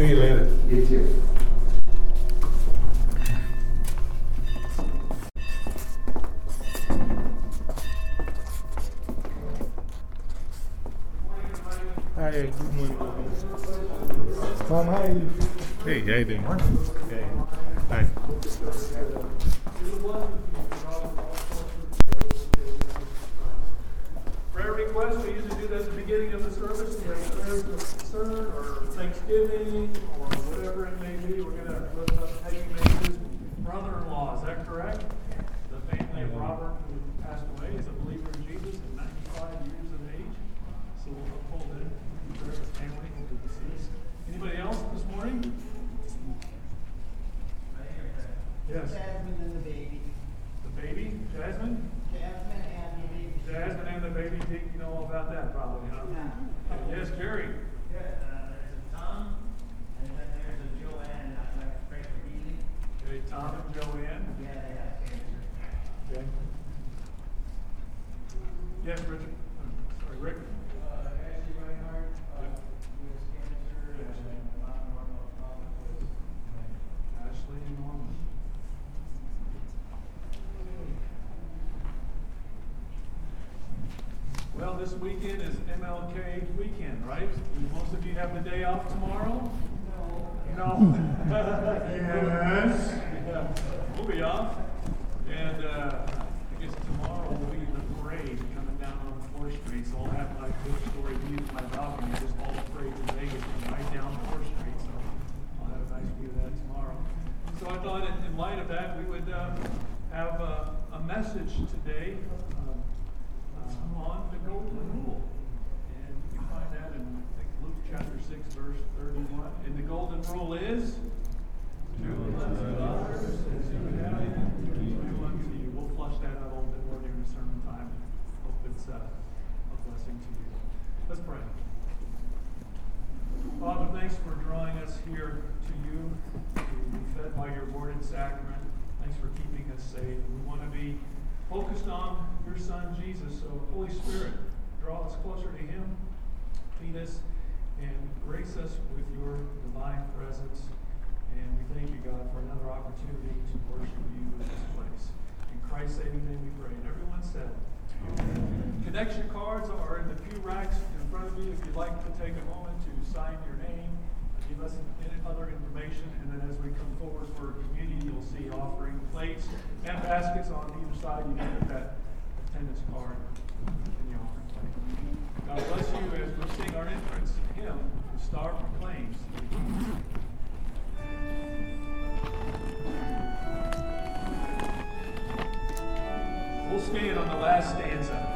See you later. You too. Hi, good morning. Mom, hi. Hey, how you doing? Hey. Hi. Prayer requests, we usually do that at the beginning of the service. We have prayers of concern or Thanksgiving or whatever it may be. We're going to lift up Peggy Mace's brother-in-law. Is that correct? The family of Robert who passed away is a believer in Jesus at 95 years of age. So we'll uphold them in prayer of family of the deceased. Anybody else this morning? Yes. Jasmine and the baby. The baby, Jasmine? Jasmine and the baby. Jasmine and the baby, you know all about that probably, huh? Yeah. Yes, Jerry. Yeah, uh, there's a Tom, and then there's a Joanne, I'd like to pray for healing. Okay, Tom and Joanne. Yeah, cancer. Okay. Yes, Richard. Sorry, Rick. Uh, Ashley Reinhardt, uh, Yeah. who has cancer, and my normal problem with, Ashley and Norman. Well, this weekend is MLK weekend, right? Most of you have the day off tomorrow? No. Yes. Yeah, We'll be off. And, uh, I guess tomorrow will be the parade coming down on Fourth Street, so I'll have my good story view of my balcony, just all the parades in Vegas, right down Fourth Street, so I'll have a nice view of that tomorrow. So I thought in, in light of that, we would, uh, have a, a message today, uh, uh, on the golden rule. And you can find that in, I think, Luke chapter six, verse thirty-one. And the golden rule is? Do unto others as you would have them do unto you. We'll flush that out a little bit more during the sermon time. Hope it's, uh, a blessing to you. Let's pray. Father, thanks for drawing us here to you, to be fed by your word and sacrament. Thanks for keeping us safe. We want to be focused on your Son, Jesus. So, Holy Spirit, draw us closer to him, feed us, and grace us with your divine presence. And we thank you, God, for another opportunity to worship you in this place. In Christ's saving name we pray. And everyone said, Amen. Connection cards are in the pew racks in front of you if you'd like to take a moment to sign your name, give us any other information, and then as we come forward for communion, you'll see offering plates and baskets on either side. You can put that attendance card in the offering plate. God bless you as we sing our entrance hymn, The Star Proclaims. We'll stand on the last stanza.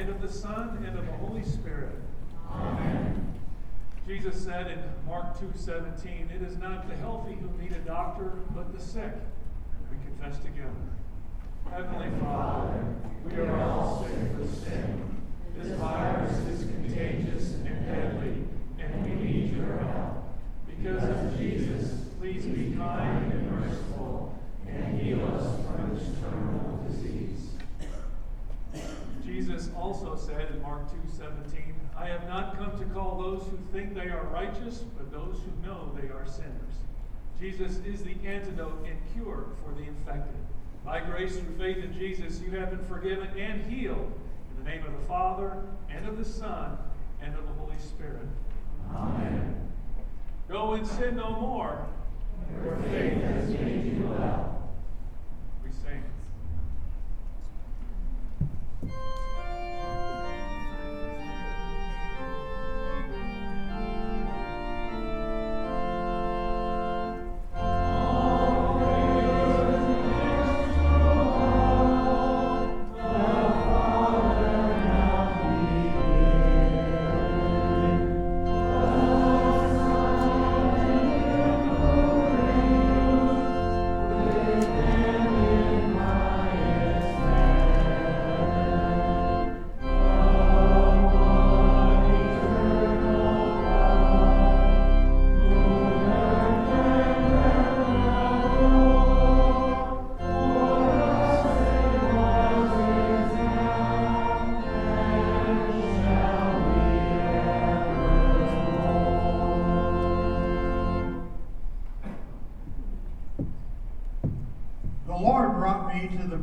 and of the Son, and of the Holy Spirit. Amen. Jesus said in Mark 2 17, It is not the healthy who need a doctor, but the sick. We confess together. Heavenly Father, we are all sick with sin. This virus is contagious and deadly, and we need your help. Because of Jesus, please be kind 2:17. I have not come to call those who think they are righteous, but those who know they are sinners. Jesus is the antidote and cure for the infected. By grace through faith in Jesus, you have been forgiven and healed. In the name of the Father, and of the Son, and of the Holy Spirit. Amen. Go and sin no more. Your faith has made you well.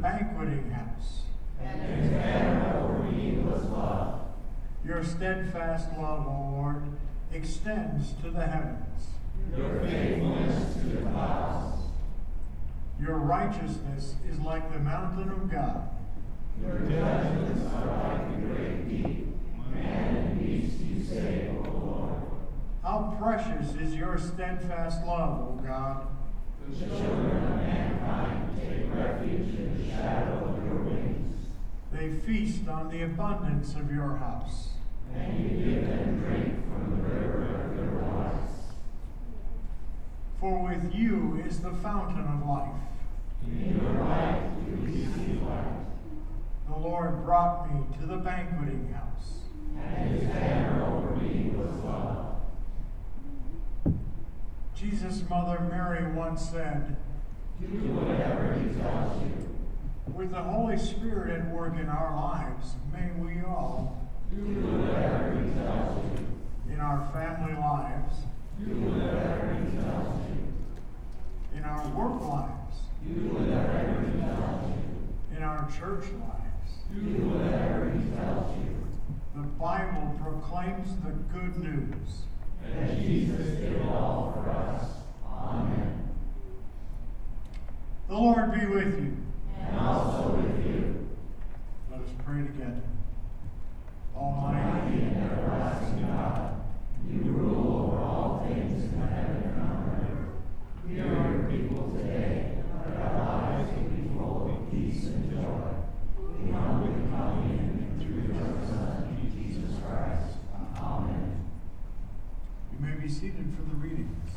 Banqueting house. And his banner over me was love. Your steadfast love, O Lord, extends to the heavens. Your faithfulness to the clouds. Your righteousness is like the mountain of God. Your judgments are like the great deep. Man and beast you save, O Lord. How precious is your steadfast love, O God. The children of mankind take refuge in the shadow of your wings. They feast on the abundance of your house. And you give them drink from the river of your life. For with you is the fountain of life. In your life we receive life. The Lord brought me to the banqueting house. And his banner over me was love. Jesus' mother Mary once said, Do whatever he tells you. With the Holy Spirit at work in our lives, may we all, Do whatever he tells you. in our family lives, Do whatever he tells you. in our work lives, Do whatever he tells you. in our church lives, Do whatever he tells you. the Bible proclaims the good news. That Jesus did all for us. Amen. The Lord be with you. And also with you. Let us pray together. Almighty Almighty, and everlasting God, you rule over all things in heaven and on earth. We are your people today, that our lives will be full of peace and joy. We humbly come in through your Son, Jesus Christ. Amen. you may be seated for the readings.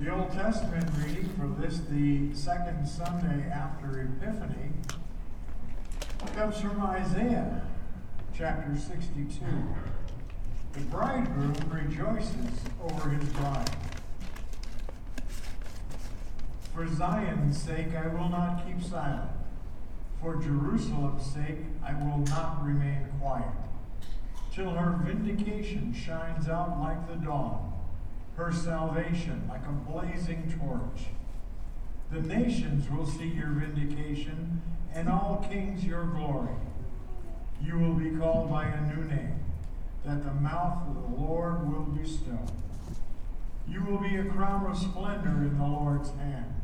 The Old Testament reading for this, the second Sunday after Epiphany, comes from Isaiah chapter 62. The bridegroom rejoices over his bride. For Zion's sake, I will not keep silent. For Jerusalem's sake, I will not remain quiet, till her vindication shines out like the dawn, her salvation like a blazing torch. The nations will see your vindication, and all kings your glory. You will be called by a new name, that the mouth of the Lord will bestow. You will be a crown of splendor in the Lord's hand,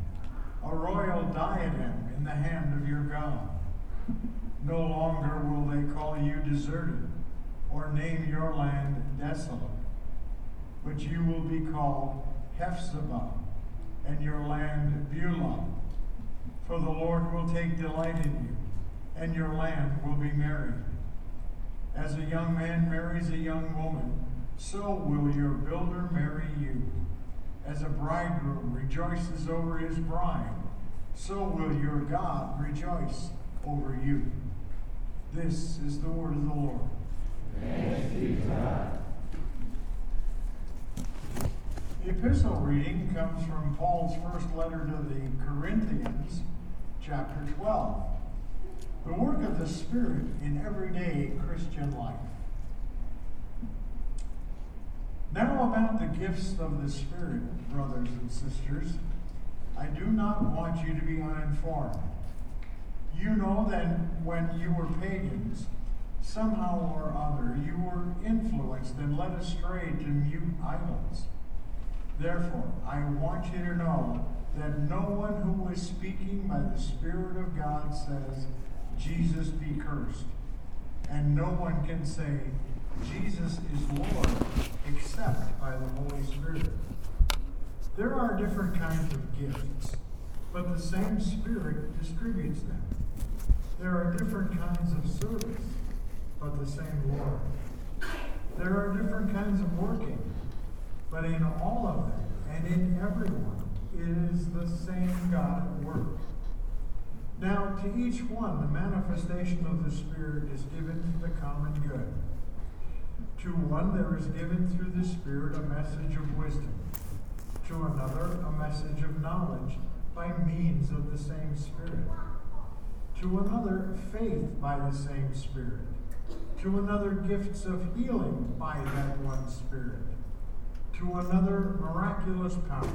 a royal diadem in the hand of your God. No longer will they call you deserted or name your land desolate, but you will be called Hephzibah and your land Beulah. For the Lord will take delight in you, and your land will be married. As a young man marries a young woman, so will your builder marry you. As a bridegroom rejoices over his bride, so will your God rejoice over you. This is the word of the Lord. Thanks be to God. The epistle reading comes from Paul's first letter to the Corinthians, chapter 12. The work of the Spirit in everyday Christian life. Now, about the gifts of the Spirit, brothers and sisters, I do not want you to be uninformed. You know that when you were pagans, somehow or other you were influenced and led astray to mute idols. Therefore, I want you to know that no one who is speaking by the Spirit of God says, Jesus be cursed. And no one can say, Jesus is Lord, except by the Holy Spirit. There are different kinds of gifts, but the same Spirit distributes them. There are different kinds of service, but the same Lord. There are different kinds of working, but in all of them and in everyone, it is the same God at work. Now, to each one, the manifestation of the Spirit is given to the common good. To one, there is given through the Spirit a message of wisdom. To another, a message of knowledge by means of the same Spirit. To another, faith by the same Spirit. To another, gifts of healing by that one Spirit. To another, miraculous powers.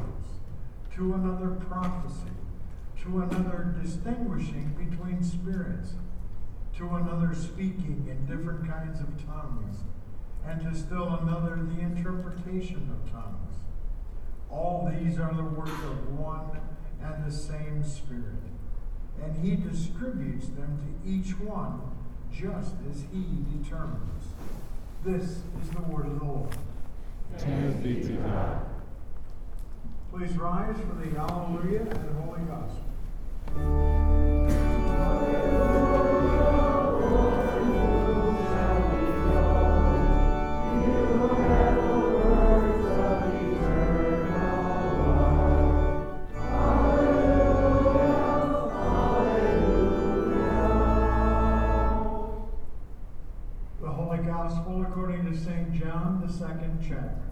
To another, prophecy. To another, distinguishing between spirits. To another, speaking in different kinds of tongues. And to still another, the interpretation of tongues. All these are the work of one and the same Spirit. And He distributes them to each one just as He determines. This is the word of the Lord. Thanks be to God. Please rise for the Alleluia and Holy Gospel. Second chapter.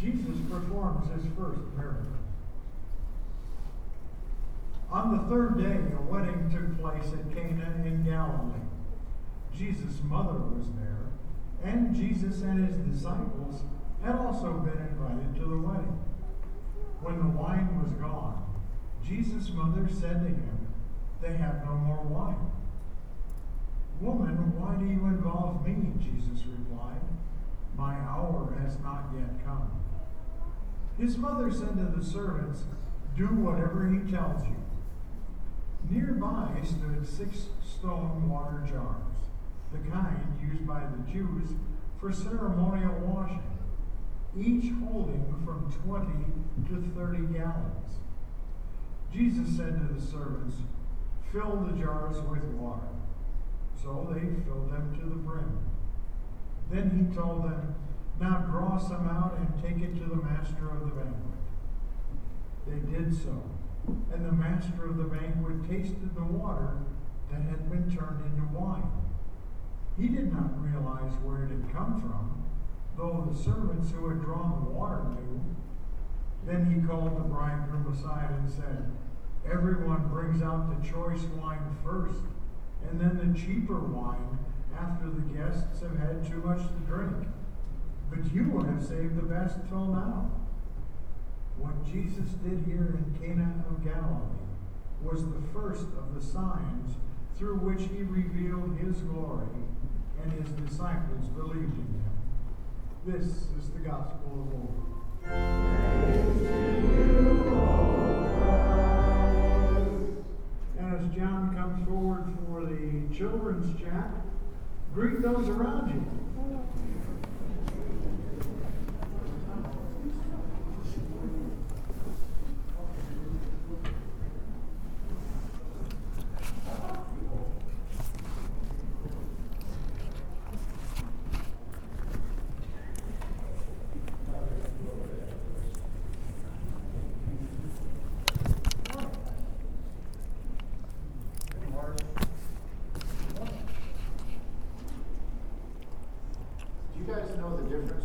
Jesus performs his first miracle. On the third day, a wedding took place at Cana in Galilee. Jesus' mother was there, and Jesus and his disciples had also been invited to the wedding. When the wine was gone, Jesus' mother said to him, They have no more wine. Woman, why do you involve me? Jesus replied. My hour has not yet come. His mother said to the servants, Do whatever he tells you. Nearby stood six stone water jars, the kind used by the Jews for ceremonial washing, each holding from 20 to 30 gallons. Jesus said to the servants, Fill the jars with water. So they filled them to the brim. Then he told them, Now draw some out and take it to the master of the banquet. They did so, and the master of the banquet tasted the water that had been turned into wine. He did not realize where it had come from, though the servants who had drawn the water knew. Then he called the bridegroom aside and said, Everyone brings out the choice wine first, and then the cheaper wine after the guests have had too much to drink. But you will have saved the best till now. What Jesus did here in Cana of Galilee was the first of the signs through which he revealed his glory, and his disciples believed in him. This is the gospel of the Lord. And as John comes forward children's chat, greet those around you. Know the difference